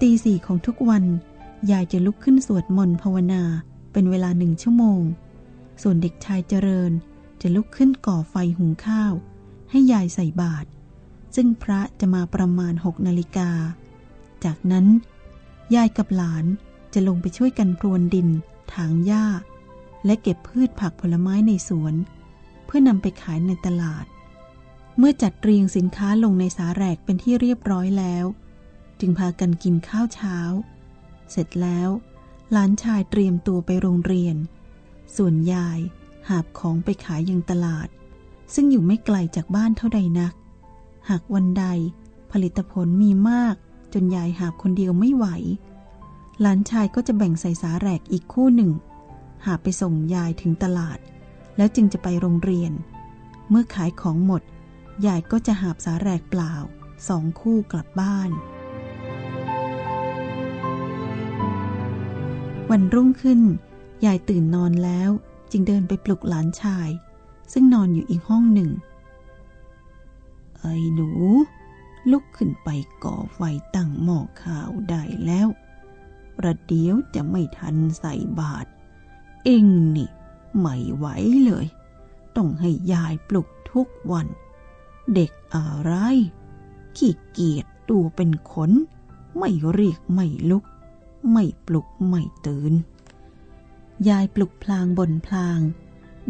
ตีสี่ของทุกวัน ยายจะลุกขึ้นสวดมนต์ภาวนาเป็นเวลาหนึ่งชั่วโมง ส่วนเด็กชายเจริญจะลุกขึ้นก่อไฟหุงข้าว ให้ยายใส่บาตรซึ่งพระจะมาประมาณหกนาฬิกา จากนั้น ยายกับหลานจะลงไปช่วยกันพรวนดิน ถางหญ้า และเก็บพืชผักผลไม้ในสวน เพื่อนำไปขายในตลาด เมื่อจัดเรียงสินค้าลงในสาแรกเป็นที่เรียบร้อยแล้ว จึงพากันกินข้าวเช้า เสร็จแล้วหลานชายเตรียมตัวไปโรงเรียน ส่วนยายหาบของไปขายยังตลาด ซึ่งอยู่ไม่ไกลจากบ้านเท่าใดนัก หากวันใดผลิตผลมีมากจนยายหาบคนเดียวไม่ไหว หลานชายก็จะแบ่งใส่สาแรกอีกคู่หนึ่ง หาไปส่งยายถึงตลาด แล้วจึงจะไปโรงเรียน เมื่อขายของหมด ยายก็จะหาบสาแรกเปล่าสองคู่กลับบ้าน วันรุ่งขึ้น ยายตื่นนอนแล้วจึงเดินไปปลุกหลานชาย ซึ่งนอนอยู่อีกห้องหนึ่ง ไอ้หนู ลุกขึ้นไปก่อไฟตั้งหม้อข้าวได้แล้วประเดี๋ยวจะไม่ทันใส่บาตรเองนี่ไม่ไหวเลย ต้องให้ยายปลุกทุกวัน เด็กอะไร ขี้เกียจตัวเป็นขน ไม่เรียกไม่ลุก ไม่ปลุกไม่ตื่น ยายปลุกพลางบ่นพลาง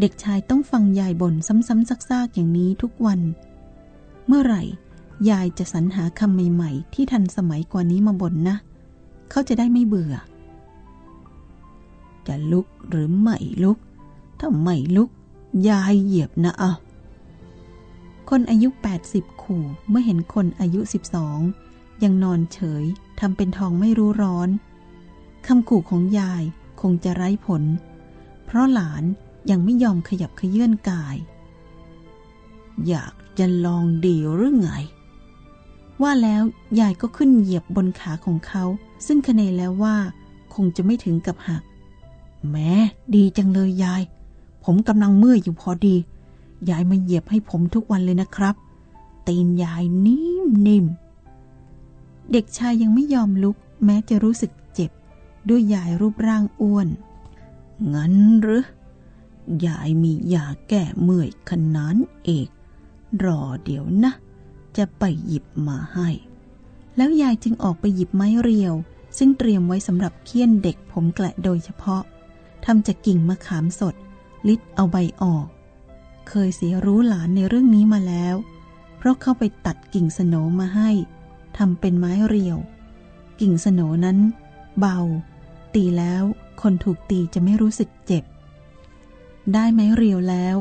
เด็กชายต้องฟังยายบ่นซ้ำๆซากๆอย่างนี้ทุกวัน เมื่อไหร่ ยายจะสรรหาคำใหม่ๆ ที่ทันสมัยกว่านี้มาบ่นนะ เขาจะได้ไม่เบื่อ จะลุกหรือไม่ลุก ถ้าไม่ลุก ยายเหยียบนะเอาคนอายุ 80 ขู่เมื่อเห็นคนอายุ 12 ยังนอนเฉยทำเป็นทองไม่รู้ร้อน คำขู่ของยายคงจะไร้ผล เพราะหลานยังไม่ยอมขยับขยื่นกาย อยากจะลองดีหรือไง ว่าแล้วยายก็ขึ้นเหยียบบนขาของเขา ซึ่งคเนแล้วว่าคงจะไม่ถึงกับหัก แม้ดีจังเลยยาย ผมกำลังเมื่อยอยู่พอดี ยายมาเหยียบให้ผมทุกวันเลยนะครับ ตีนยายนิ่มนิ่มเด็กชายยังไม่ยอมลุกแม้จะรู้สึก ด้วยยายรูปร่างอ้วน งั้นหรือยายมียาแก้เมื่อยขนานเอก รอเดี๋ยวนะ จะไปหยิบมาให้ แล้วยายจึงออกไปหยิบไม้เรียว ซึ่งเตรียมไว้สำหรับเคี่ยนเด็กผมแกละโดยเฉพาะทำจากกิ่งมะขามสด ลิดเอาใบออก เคยเสียรู้หลานในเรื่องนี้มาแล้ว เพราะเข้าไปตัดกิ่งสนมาให้ทำเป็นไม้เรียว กิ่งสนนั้น เบา ตีแล้ว คนถูกตีจะไม่รู้สึกเจ็บ ได้ไม้เรียวแล้ว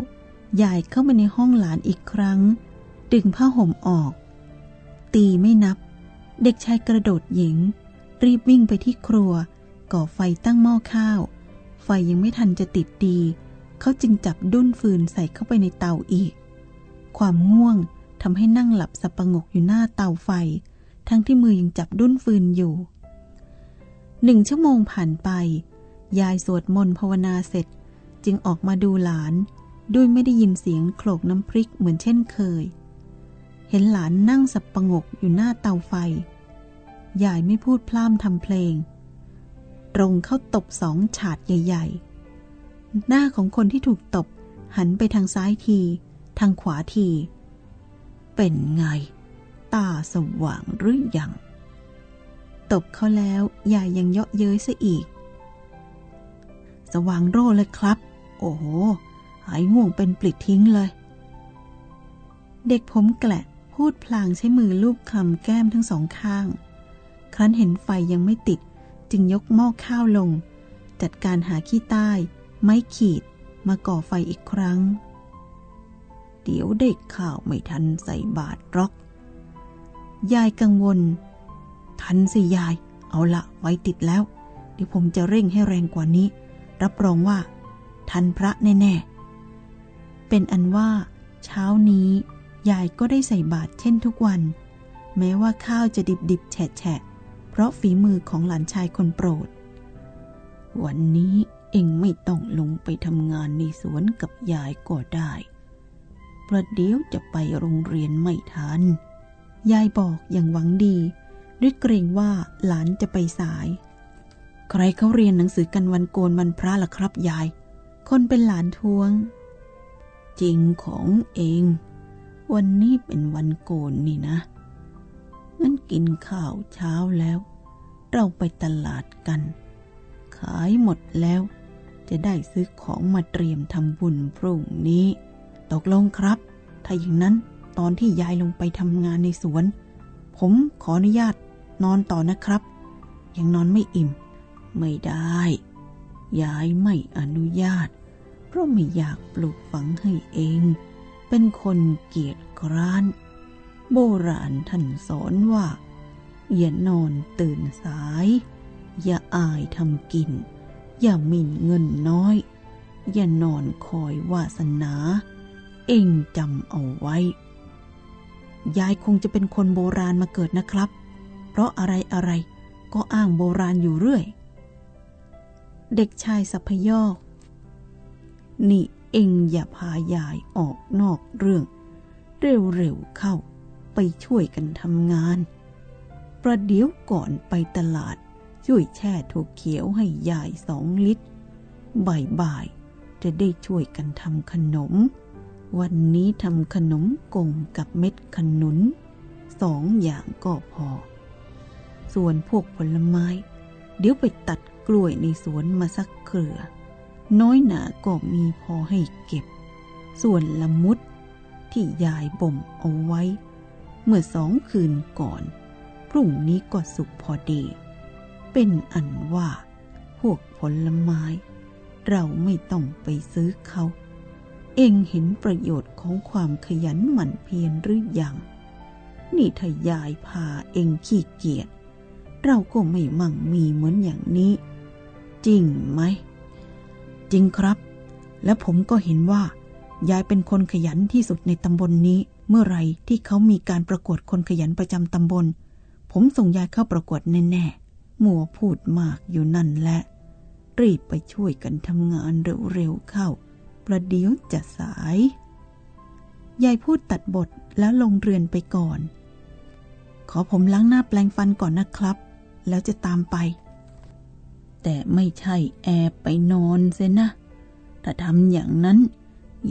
ยายเข้ามาในห้องหลานอีกครั้ง ดึงผ้าห่มออก ตีไม่นับ เด็กชายกระโดดหญิง รีบวิ่งไปที่ครัว ก่อไฟตั้งหม้อข้าว ไฟยังไม่ทันจะติดดี เขาจึงจับดุ้นฟืนใส่เข้าไปในเตาอีก ความง่วงทำให้นั่งหลับสับประงกอยู่หน้าเตาไฟ ทั้งที่มือยังจับดุ้นฟืนอยู่ หนึ่งชั่วโมงผ่านไป ยายสวดมนต์ภาวนาเสร็จ จึงออกมาดูหลาน ด้วยไม่ได้ยินเสียงโขลกน้ำพริกเหมือนเช่นเคย เห็นหลานนั่งสับประงกอยู่หน้าเตาไฟ ยายไม่พูดพล่ำทำเพลง ตรงเข้าตบสองฉาดใหญ่ ๆ หน้าของคนที่ถูกตบหันไปทางซ้ายที ทางขวาที เป็นไง ตาสว่างหรือยัง ตบเขาแล้วยายยังเยาะเย้ยซะอีก สว่างโร่เลยครับ โอ้โห หายง่วงเป็นปลิดทิ้งเลย เด็กผมแกละพูดพลางใช้มือลูบคลำแก้มทั้งสองข้าง ครั้นเห็นไฟยังไม่ติด จึงยกหม้อข้าวลง จัดการหาขี้ใต้ ไม้ขีดมาก่อไฟอีกครั้ง เดี๋ยวเด็กข้าวไม่ทันใส่บาตรรอก ยายกังวล ทันสิยาย เอาละไว้ติดแล้ว เดี๋ยวผมจะเร่งให้แรงกว่านี้ รับรองว่า ทันพระแน่ ๆ เป็นอันว่า เช้านี้ ยายก็ได้ใส่บาตรเช่นทุกวัน แม้ว่าข้าวจะดิบๆแฉะๆเพราะฝีมือของหลานชายคนโปรด วันนี้เองไม่ต้องลงไปทำงานในสวนกับยายก็ได้ประเดี๋ยวจะไปโรงเรียนไม่ทัน ยายบอกอย่างหวังดี ด้วยเกรงว่าหลานจะไปสาย ใครเขาเรียนหนังสือกันวันโกนวันพระล่ะครับยาย คนเป็นหลานทวง จริงของเอง วันนี้เป็นวันโกนนี่นะ งั้นกินข้าวเช้าแล้ว เราไปตลาดกัน ขายหมดแล้ว จะได้ซื้อของมาเตรียมทำบุญพรุ่งนี้ ตกลงครับ ถ้าอย่างนั้นตอนที่ยายลงไปทำงานในสวน ผมขออนุญาต นอนต่อนะครับ ยังนอนไม่อิ่ม ไม่ได้ ยายไม่อนุญาต เพราะไม่อยากปลูกฝังให้เอง เป็นคนเกียจคร้าน โบราณท่านสอนว่า อย่านอนตื่นสาย อย่าอายทำกิน อย่าหมิ่นเงินน้อย อย่านอนคอยวาสนา เองจำเอาไว้ ยายคงจะเป็นคนโบราณมาเกิดนะครับ เพราะอะไรอะไรก็อ้างโบราณอยู่เรื่อย เด็กชายสัพยอก นี่เองอย่าพายายออกนอกเรื่อง เร็วๆเข้าไปช่วยกันทำงาน ประเดี๋ยวก่อนไปตลาดช่วยแช่ถั่วเขียวให้ยายสองลิตร บ่ายๆจะได้ช่วยกันทำขนม วันนี้ทำขนมกงกับเม็ดขนุนสองอย่างก็พอ ส่วนพวกผลไม้ เดี๋ยวไปตัดกล้วยในสวนมาสักเครือ น้อยหนาก็มีพอให้เก็บ ส่วนละมุดที่ยายบ่มเอาไว้ เมื่อสองคืนก่อน พรุ่งนี้ก็สุกพอดี เป็นอันว่า พวกผลไม้ เราไม่ต้องไปซื้อเขา เองเห็นประโยชน์ของความขยันหมั่นเพียรหรืออยังนี่ถ้ายายพาเองขี้เกียจ เราก็ไม่มั่งมีเหมือนอย่างนี้ จริงไหม จริงครับ และผมก็เห็นว่ายายเป็นคนขยันที่สุดในตำบลนนี้ เมื่อไรที่เขามีการประกวดคนขยันประจำตำบล ผมส่งยายเข้าประกวดแน่ๆมัวพูดมากอยู่นั่นแหละ รีบไปช่วยกันทำงานเร็วๆเข้า ประเดี๋ยวจะสาย ยายพูดตัดบทแล้วลงเรือนไปก่อน ขอผมล้างหน้าแปลงฟันก่อนนะครับ แล้วจะตามไป แต่ไม่ใช่แอบไปนอนเสนะ ถ้าทำอย่างนั้น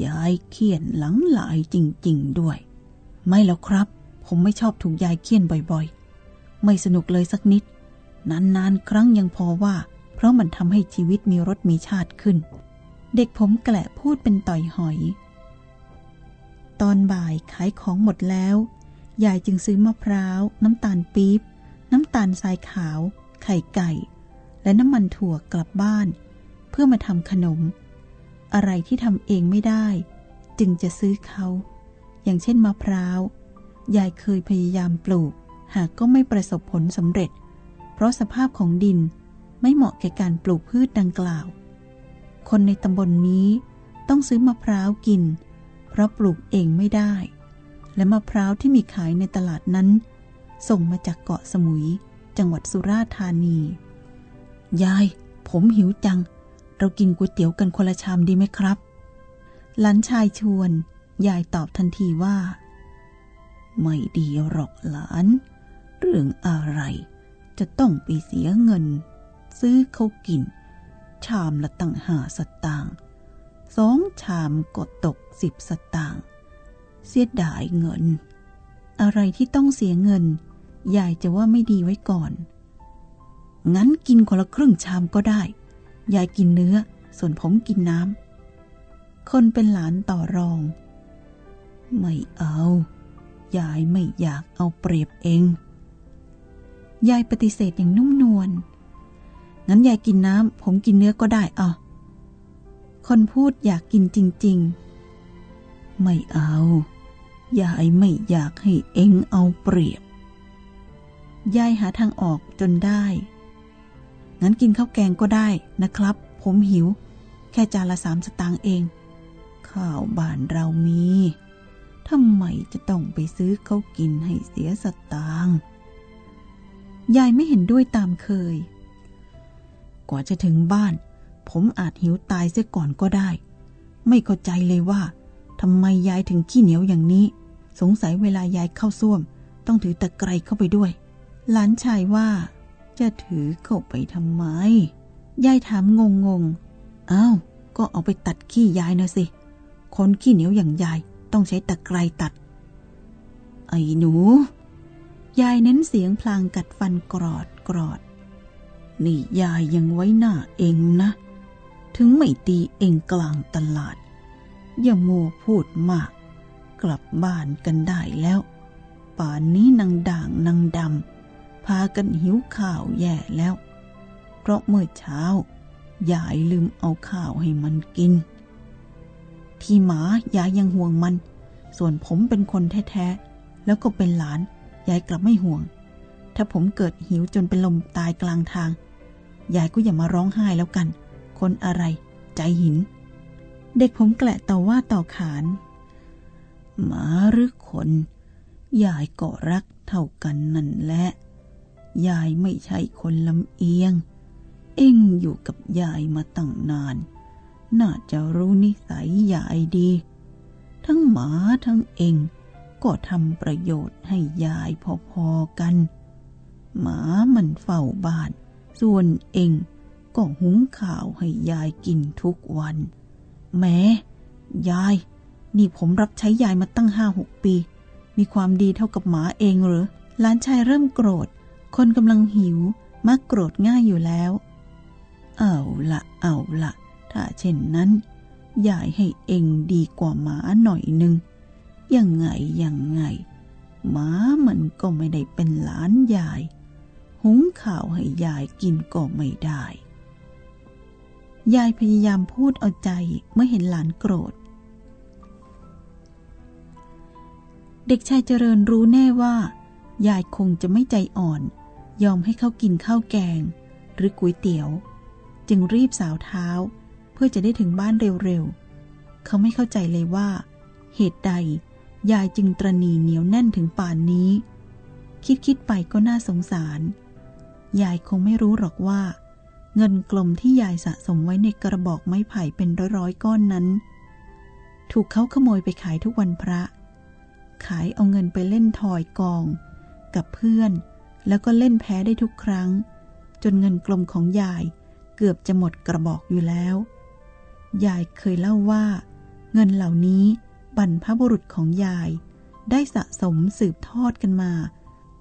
ยายเคียนหลังหลายจริง ๆ ด้วย ไม่แล้วครับ ผมไม่ชอบถูกยายเคียนบ่อยๆ ไม่สนุกเลยสักนิด นาน ๆ ครั้งยังพอว่า เพราะมันทำให้ชีวิตมีรสมีชาติขึ้น เด็กผมแกละพูดเป็นต่อยหอย ตอนบ่ายขายของหมดแล้วยายจึงซื้อมะพร้าว น้ำตาลปี๊บ น้ำตาลทรายขาว ไข่ไก่ และน้ำมันถั่วกลับบ้าน เพื่อมาทำขนม อะไรที่ทำเองไม่ได้ จึงจะซื้อเขา อย่างเช่นมะพร้าว ยายเคยพยายามปลูก หากก็ไม่ประสบผลสำเร็จ เพราะสภาพของดินไม่เหมาะแก่การปลูกพืชดังกล่าว คนในตำบลนนี้ต้องซื้อมะพร้าวกิน เพราะปลูกเองไม่ได้ และมะพร้าวที่มีขายในตลาดนั้น ส่งมาจากเกาะสมุย จังหวัดสุราษฎร์ธานี ยาย ผมหิวจัง เรากินก๋วยเตี๋ยวกันคนละชามดีไหมครับ หลานชายชวน ยายตอบทันทีว่า ไม่ดีหรอกหลาน เรื่องอะไร จะต้องไปเสียเงิน ซื้อเขากิน ชามละตั้งห้าสตางค์สองชามก็ตกสิบสตางค์เสียดายเงิน อะไรที่ต้องเสียเงิน ยายจะว่าไม่ดีไว้ก่อน งั้นกินคนละครึ่งชามก็ได้ ยายกินเนื้อ ส่วนผมกินน้ำ คนเป็นหลานต่อรอง ไม่เอา ยายไม่อยากเอาเปรียบเอง ยายปฏิเสธอย่างนุ่มนวล งั้นยายกินน้ำ ผมกินเนื้อก็ได้อะ คนพูดอยากกินจริง ๆ ไม่เอา ยายไม่อยากให้เองเอาเปรียบ ยายหาทางออกจนได้ งั้นกินข้าวแกงก็ได้นะครับ ผมหิว แค่จานละสามสตางค์เอง ข้าวบ้านเรามีทำไมจะต้องไปซื้อเขากินให้เสียสตางค์ยายไม่เห็นด้วยตามเคย กว่าจะถึงบ้าน ผมอาจหิวตายเสียก่อนก็ได้ ไม่เข้าใจเลยว่าทำไมยายถึงขี้เหนียวอย่างนี้ สงสัยเวลายายเข้าส้วม ต้องถือตะไคร้เข้าไปด้วย หลานชายว่า จะถือเข้าไปทำไม ยายถามงงงอ้าว ก็เอาไปตัดขี้ยายนะสิ คนขี้เหนียวอย่างยายต้องใช้ตะไคร้ตัด ไอ้หนู ยายเน้นเสียงพลางกัดฟันกรอดกรอด นี่ยายยังไว้หน้าเองนะ ถึงไม่ตีเองกลางตลาด อย่าโมพูดมาก กลับบ้านกันได้แล้ว ป่านนี้นางด่างนางดำ พากันหิวข้าวแย่แล้ว เพราะเมื่อเช้ายายลืมเอาข้าวให้มันกิน ที่หมายายยังห่วงมัน ส่วนผมเป็นคนแท้ๆ แล้วก็เป็นหลาน ยายกลับไม่ห่วง ถ้าผมเกิดหิวจนเป็นลมตายกลางทาง ยายก็อย่ามาร้องไห้แล้วกัน คนอะไรใจหิน เด็กผมแกละต่อว่าต่อขานหมาหรือคน ยายก็รักเท่ากันนั่นแหละ ยายไม่ใช่คนลำเอียง เอ็งอยู่กับยายมาตั้งนาน น่าจะรู้นิสัยยายดี ทั้งหมาทั้งเอ็งก็ทำประโยชน์ให้ยายพอๆกัน หมามันเฝ้าบ้าน ส่วนเอ็งก็หุงข้าวให้ยายกินทุกวัน แม้ยาย นี่ผมรับใช้ยายมาตั้งห้าหกปี มีความดีเท่ากับหมาเองหรือหลานชายเริ่มโกรธ คนกำลังหิวมักโกรธง่ายอยู่แล้ว เอาละเอาละถ้าเช่นนั้นยายให้เองดีกว่าหมาหน่อยนึง ยังไงยังไงหมามันก็ไม่ได้เป็นหลานยาย หุงข้าวให้ยายกินก็ไม่ได้ ยายพยายามพูดเอาใจเมื่อเห็นหลานโกรธ เด็กชายเจริญรู้แน่ว่า ยายคงจะไม่ใจอ่อน ยอมให้เขากินข้าวแกง หรือก๋วยเตี๋ยว จึงรีบสาวเท้า เพื่อจะได้ถึงบ้านเร็วๆ เขาไม่เข้าใจเลยว่า เหตุใดยายจึงตรณีเหนียวแน่นถึงป่านนี้ คิดคิดไปก็น่าสงสาร ยายคงไม่รู้หรอกว่า เงินกลมที่ยายสะสมไว้ในกระบอกไม้ไผ่เป็นร้อยๆก้อนนั้น ถูกเขาขโมยไปขายทุกวันพระ ขายเอาเงินไปเล่นทอยกอง กับเพื่อน แล้วก็เล่นแพ้ได้ทุกครั้ง จนเงินกลมของยายเกือบจะหมดกระบอกอยู่แล้ว ยายเคยเล่าว่า เงินเหล่านี้บรรพบุรุษของยาย ได้สะสมสืบทอดกันมา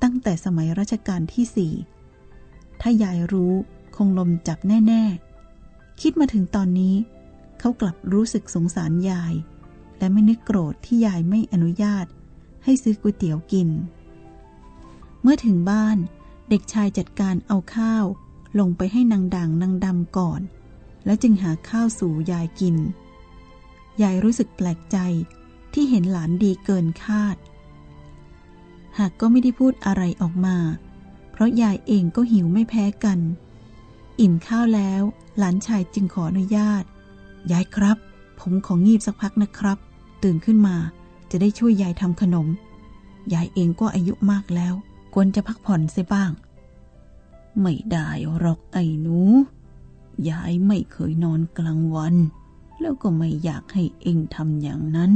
ตั้งแต่สมัยรัชกาลที่สี่ถ้ายายรู้คงลมจับแน่ ๆ คิดมาถึงตอนนี้ เขากลับรู้สึกสงสารยาย และไม่นึกโกรธที่ยายไม่อนุญาต ให้ซื้อก๋วยเตี๋ยวกิน เมื่อถึงบ้านเด็กชายจัดการเอาข้าว ลงไปให้นางด่างนางดำก่อน แล้วจึงหาข้าวสู่ยายกิน ยายรู้สึกแปลกใจที่เห็นหลานดีเกินคาด หากก็ไม่ได้พูดอะไรออกมา เพราะยายเองก็หิวไม่แพ้กัน อิ่มข้าวแล้ว หลานชายจึงขออนุญาต ยายครับ ผมของงีบสักพักนะครับ ตื่นขึ้นมาจะได้ช่วยยายทำขนม ยายเองก็อายุมากแล้ว ควรจะพักผ่อนเสียบ้าง ไม่ได้หรอกไอ้หนู ยายไม่เคยนอนกลางวัน แล้วก็ไม่อยากให้เองทำอย่างนั้น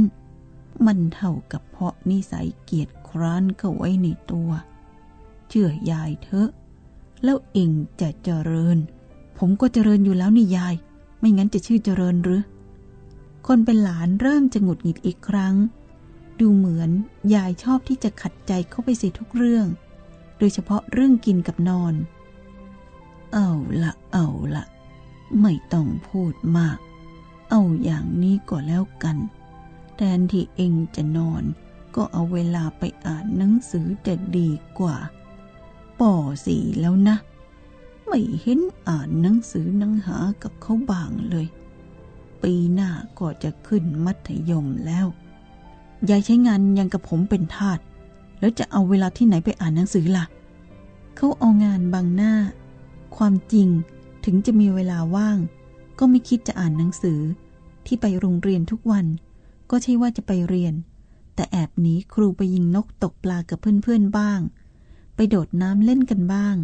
มันเท่ากับเพาะนิสัยเกียจคร้านเข้าไว้ในตัว เชื่อยายเถอะ แล้วเองจะเจริญ ผมก็เจริญอยู่แล้วนี่ยาย ไม่งั้นจะชื่อเจริญหรือ คนเป็นหลานเริ่มจะหงุดหงิดอีกครั้งดูเหมือนยายชอบที่จะขัดใจเข้าไปเสียทุกเรื่อง โดยเฉพาะเรื่องกินกับนอน เอาละเอาละไม่ต้องพูดมาก เอาอย่างนี้ก็แล้วกัน แทนที่เองจะนอน ก็เอาเวลาไปอ่านหนังสือจะดีกว่า ป่อสี่แล้วนะ ไม่เห็นอ่านหนังสือหนังหากับเขาบ้างเลย ปีหน้าก็จะขึ้นมัธยมแล้ว ยายใช้งานยังกับผมเป็นทาส แล้วจะเอาเวลาที่ไหนไปอ่านหนังสือล่ะ เขาเอางานบังหน้า ความจริงถึงจะมีเวลาว่าง ก็ไม่คิดจะอ่านหนังสือ ที่ไปโรงเรียนทุกวัน ก็ใช่ว่าจะไปเรียน แต่แอบหนีครูไปยิงนกตกปลากับเพื่อนๆบ้าง ไปโดดน้ำเล่นกันบ้าง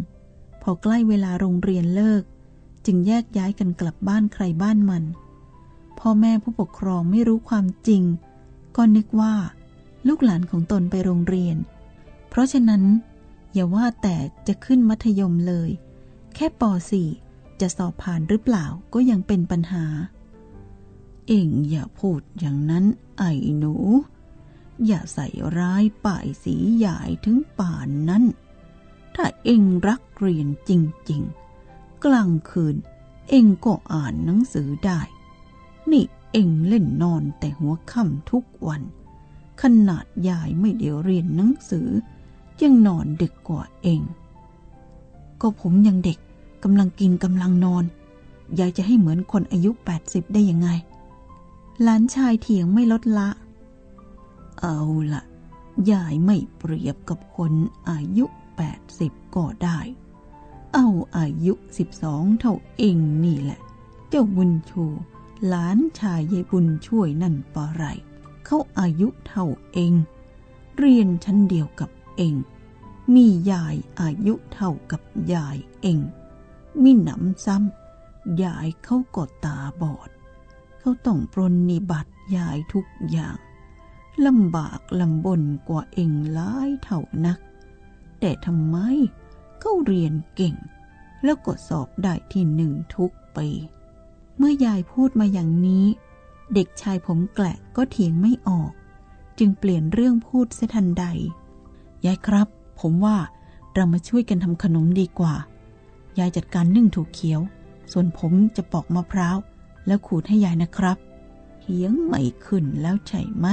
พอใกล้เวลาโรงเรียนเลิก จึงแยกย้ายกันกลับบ้านใครบ้านมัน พ่อแม่ผู้ปกครองไม่รู้ความจริง ก็นึกว่า ลูกหลานของตนไปโรงเรียน เพราะฉะนั้น อย่าว่าแต่จะขึ้นมัธยมเลย แค่ป .4 จะสอบผ่านหรือเปล่าก็ยังเป็นปัญหา เอ็งอย่าพูดอย่างนั้นไอ้หนู อย่าใส่ร้ายป้ายสีใหญ่ถึงป่านนั้น ถ้าเอ็งรักเรียนจริง ๆ กลางคืน เอ็งก็อ่านหนังสือได้ นี่เอ็งเล่นนอนแต่หัวค่ำทุกวัน ขนาดยายไม่เดี๋ยวเรียนหนังสือ ยังนอนดึกกว่าเอง ก็ผมยังเด็กกำลังกินกำลังนอน ยายจะให้เหมือนคนอายุ 80 ได้ยังไง หลานชายเถียงไม่ลดละ เอาละ ยายไม่เปรียบกับคนอายุ 80 ก็ได้ เอาอายุ 12 เท่าเองนี่แหละ เจ้าบุญชู หลานชายยายบุญช่วยนั่นปะไร เขาอายุเท่าเอง เรียนชั้นเดียวกับเอง มียายอายุเท่ากับยายเองมีหนำซ้ำยายเขาก็ตาบอด เขาต้องปรนนิบัติยายทุกอย่างลำบากลำบนกว่าเองหลายเท่านัก แต่ทำไมเขาเรียนเก่ง แล้วก็สอบได้ที่หนึ่งทุกปี เมื่อยายพูดมาอย่างนี้ เด็กชายผมแกละก็เถียงไม่ออก จึงเปลี่ยนเรื่องพูดเสียทันใด ยายครับ ผมว่าเรามาช่วยกันทำขนมดีกว่า ยายจัดการนึ่งถูกเขียว ส่วนผมจะปอกมะพร้าว แล้วขูดให้ยายนะครับเถียงไม่ขึ้นแล้วใช่ไหม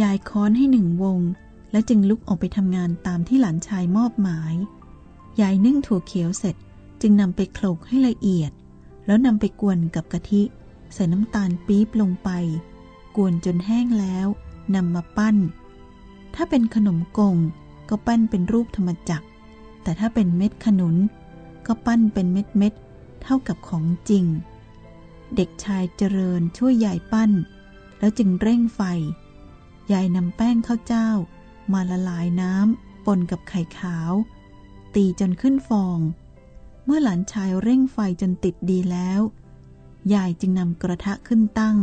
ยายค้อนให้หนึ่งวง แล้วจึงลุกออกไปทำงานตามที่หลานชายมอบหมาย ยายนึ่งถั่วเขียวเสร็จจึงนำไปโขลกให้ละเอียด แล้วนำไปกวนกับกะทิ ใส่น้ำตาลปี๊บลงไป กวนจนแห้งแล้วนำมาปั้น ถ้าเป็นขนมกงก็ปั้นเป็นรูปธรรมจักร แต่ถ้าเป็นเม็ดขนุน ก็ปั้นเป็นเม็ดเม็ดเท่ากับของจริง เด็กชายเจริญช่วยยายปั้น แล้วจึงเร่งไฟ ยายนำแป้งข้าวเจ้า มาละลายน้ำปนกับไข่ขาว ตีจนขึ้นฟอง เมื่อหลานชายเร่งไฟจนติดดีแล้ว ยายจึงนำกระทะขึ้นตั้ง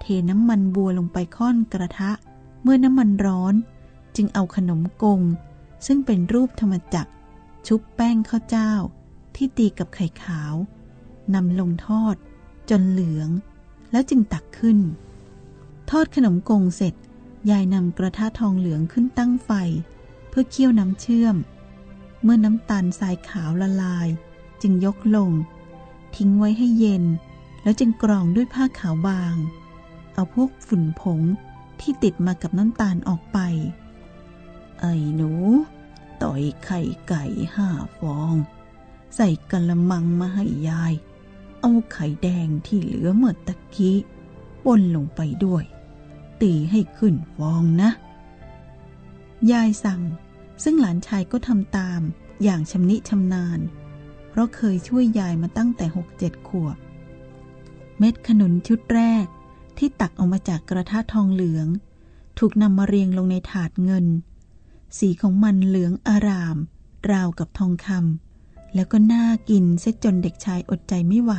เทน้ำมันบัวลงไปค่อนกระทะ เมื่อน้ำมันร้อน จึงเอาขนมกง ซึ่งเป็นรูปธรรมจักร ชุบแป้งข้าวเจ้า ที่ตีกับไข่ขาวนำลงทอด จนเหลือง แล้วจึงตักขึ้น ทอดขนมกงเสร็จ ยายนำกระทะทองเหลืองขึ้นตั้งไฟ เพื่อเคี่ยวน้ำเชื่อม เมื่อน้ำตาลทรายขาวละลาย จึงยกลง ทิ้งไว้ให้เย็น แล้วจึงกรองด้วยผ้าขาวบาง เอาพวกฝุ่นผงที่ติดมากับน้ำตาลออกไป ไอ้หนู ต่อยไข่ไก่ห้าฟอง ใส่กระมังมาให้ยาย เอาไข่แดงที่เหลือเมื่อตะกี้ปนลงไปด้วย ตีให้ขึ้นฟองนะ ยายสั่ง ซึ่งหลานชายก็ทำตามอย่างชำนิชำนาญ เพราะเคยช่วยยายมาตั้งแต่หกเจ็ดขวบ เม็ดขนุนชุดแรก ที่ตักออกมาจากกระทะทองเหลือง ถูกนำมาเรียงลงในถาดเงิน สีของมันเหลืองอาราม ราวกับทองคำแล้วก็น่ากินเสียจนเด็กชายอดใจไม่ไหว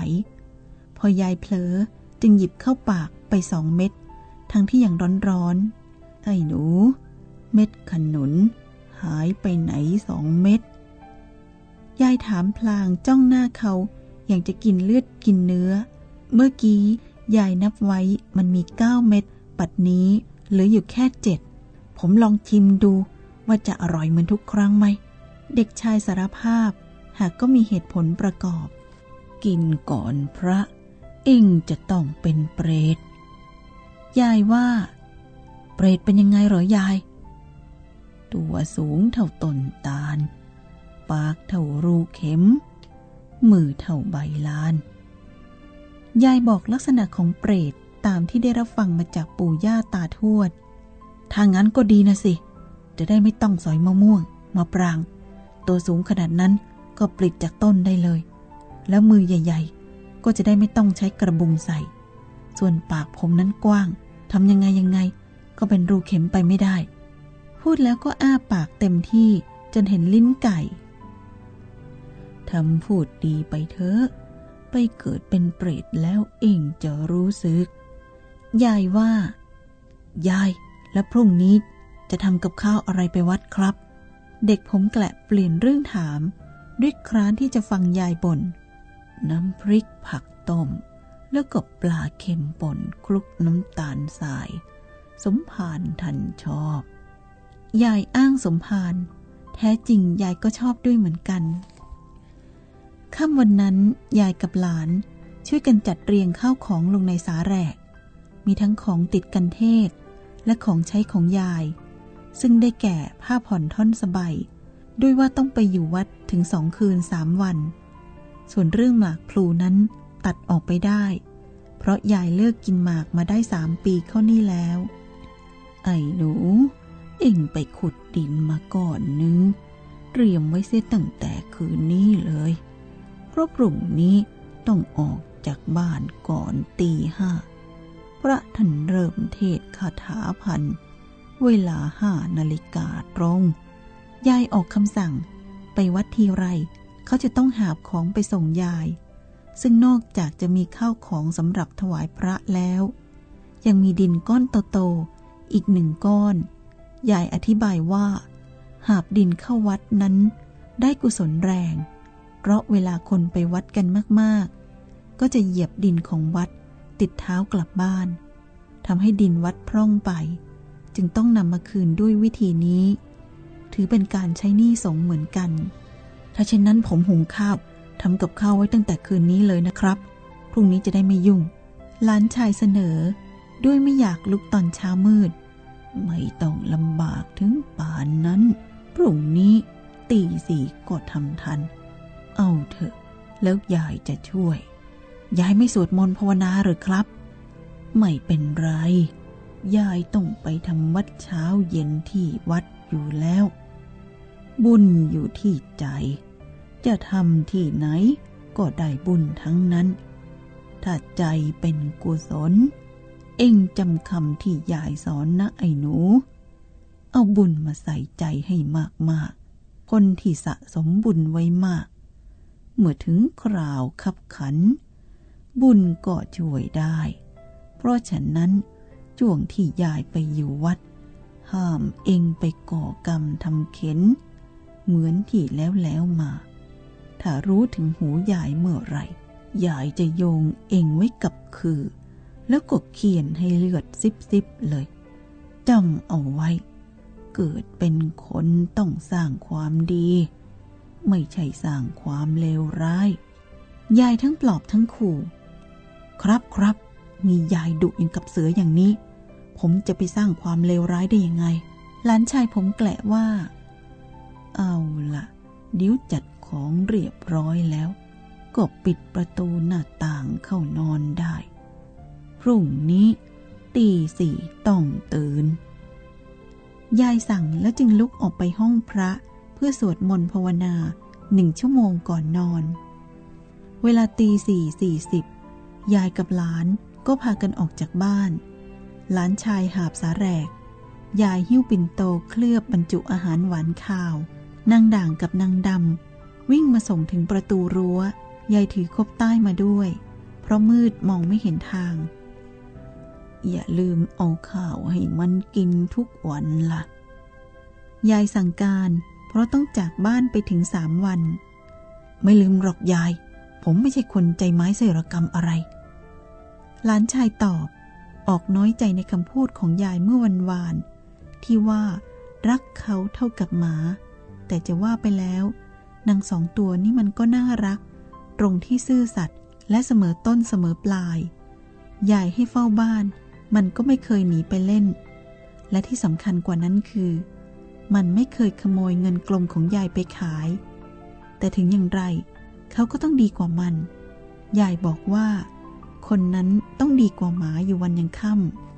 พอยายเผลอจึงหยิบเข้าปากไปสองเม็ด ทั้งที่อย่างร้อนๆไอ้หนู เม็ดขนุน หายไปไหนสองเม็ดยายถามพลางจ้องหน้าเขาอย่างจะกินเลือดกินเนื้อ เมื่อกี้ยายนับไว้มันมีเก้าเม็ดปัดนี้เหลืออยู่แค่เจ็ดผมลองชิมดูว่าจะอร่อยเหมือนทุกครั้งไหม เด็กชายสารภาพ หากก็มีเหตุผลประกอบ กินก่อนพระ เองจะต้องเป็นเปรตยายว่า เปรตเป็นยังไงหรอยาย ตัวสูงเท่าต้นตาล ปากเท่ารูเข็ม มือเท่าใบลาน ยายบอกลักษณะของเปรตตามที่ได้รับฟังมาจากปู่ย่าตาทวด ทางนั้นก็ดีนะสิ จะได้ไม่ต้องสอยมะม่วงมาปราง ตัวสูงขนาดนั้นก็ปลิดจากต้นได้เลย แล้วมือใหญ่ ๆ ก็จะได้ไม่ต้องใช้กระบุงใส่ ส่วนปากผมนั้นกว้างทำยังไงยังไง ก็เป็นรูเข็มไปไม่ได้ พูดแล้วก็อ้าปากเต็มที่จนเห็นลิ้นไก่ทำพูดดีไปเถอะ ไปเกิดเป็นเปรตแล้วเองจะรู้สึก ยายว่า ยาย แล้วพรุ่งนี้จะทำกับข้าวอะไรไปวัดครับ เด็กผมแกละเปลี่ยนเรื่องถาม ด้วยคร้านที่จะฟังยายบน่นน้ำพริกผักต้ม แล้วก็ปลาเค็มป่นคลุกน้ำตาลทราย สมภารทันชอบ ยายอ้างสมภารแท้จริงยายก็ชอบด้วยเหมือนกัน ค่ำวันนั้นยายกับหลาน ช่วยกันจัดเรียงข้าวของลงในสาแรก มีทั้งของติดกันเทศ และของใช้ของยาย ซึ่งได้แก่ผ้าผ่อนท่อนสบายด้วยว่าต้องไปอยู่วัดถึงสองคืนสามวัน ส่วนเรื่องหมากพลูนั้นตัดออกไปได้ เพราะยายเลิกกินหมากมาได้สามปีเข้านี่แล้ว ไอ้หนู เอ็งไปขุดดินมาก่อนนึงเตรียมไว้เสียตั้งแต่คืนนี้เลย เพราะพรุ่งนี้ต้องออกจากบ้านก่อนตีห้า พระท่านเริ่มเทศคาถาพัน เวลาห้านาฬิกาตรง ยายออกคำสั่ง ไปวัดทีไร เขาจะต้องหาบของไปส่งยาย ซึ่งนอกจากจะมีข้าวของสำหรับถวายพระแล้ว ยังมีดินก้อนโตๆอีกหนึ่งก้อน ยายอธิบายว่า หาบดินเข้าวัดนั้นได้กุศลแรง เพราะเวลาคนไปวัดกันมากๆ ก็จะเหยียบดินของวัดติดเท้ากลับบ้านทำให้ดินวัดพร่องไป จึงต้องนำมาคืนด้วยวิธีนี้ ถือเป็นการใช้หนี้สงเหมือนกัน ถ้าเช่นนั้นผมหุงข้าวทำกับข้าวไว้ตั้งแต่คืนนี้เลยนะครับ พรุ่งนี้จะได้ไม่ยุ่ง หลานชายเสนอ ด้วยไม่อยากลุกตอนเช้ามืด ไม่ต้องลำบากถึงป่านนั้น พรุ่งนี้ตีสี่ก็ทำทัน เอาเถอะ แล้วยายจะช่วย ยายไม่สวดมนต์ภาวนาหรือครับ ไม่เป็นไร ยายต้องไปทำวัดเช้าเย็นที่วัดอยู่แล้ว บุญอยู่ที่ใจ จะทำที่ไหนก็ได้บุญทั้งนั้น ถ้าใจเป็นกุศล เองจำคำที่ยายสอนนะไอ้หนู เอาบุญมาใส่ใจให้มากๆคนที่สะสมบุญไว้มาก เมื่อถึงคราวขับขัน บุญก็ช่วยได้ เพราะฉะนั้นช่วงที่ยายไปอยู่วัด ห้ามเองไปก่อกรรมทำเข็น เหมือนที่แล้วแล้วมา ถ้ารู้ถึงหูยายเมื่อไหร่ยายจะโยงเองไว้กับคือ แล้วก็เขียนให้เลือดซิบซิบเลยจำเอาไว้ เกิดเป็นคนต้องสร้างความดี ไม่ใช่สร้างความเลวร้าย ยายทั้งปลอบทั้งขู่ ครับครับ มียายดุอย่างกับเสืออย่างนี้ ผมจะไปสร้างความเลวร้ายได้ยังไง หลานชายผมแกละว่า เอาละเดี๋ยวจัดของเรียบร้อยแล้ว ก็ปิดประตูหน้าต่างเข้านอนได้ พรุ่งนี้ตีสี่ต้องตื่น ยายสั่งแล้วจึงลุกออกไปห้องพระ พื่อสวดมนต์ภาวนาหนึ่งชั่วโมงก่อนนอน เวลาตีสี่สี่สิบยายกับหลานก็พากันออกจากบ้าน หลานชายหาบสาแรก ยายหิ้วปิ่นโตเคลือบบรรจุอาหารหวานข้าวนางด่างกับนางดำวิ่งมาส่งถึงประตูรัว้ว ยายถือคบใต้มาด้วย เพราะมืดมองไม่เห็นทาง อย่าลืมเอาข้าวให้มันกินทุกวันละ่ะ ยายสั่งการ เพราะต้องจากบ้านไปถึงสามวัน ไม่ลืมหรอกยาย ผมไม่ใช่คนใจไม้เสรกรรมอะไร หลานชายตอบ ออกน้อยใจในคำพูดของยายเมื่อวันวาน ที่ว่ารักเขาเท่ากับหมา แต่จะว่าไปแล้วนางสองตัวนี่มันก็น่ารัก ตรงที่ซื่อสัตย์และเสมอต้นเสมอปลาย ยายให้เฝ้าบ้าน มันก็ไม่เคยหนีไปเล่น และที่สำคัญกว่านั้นคือ มันไม่เคยขโมยเงินกลมของยายไปขาย แต่ถึงอย่างไรเขาก็ต้องดีกว่ามัน ยายบอกว่า คนนั้นต้องดีกว่าหมาอยู่วันยังค่ำ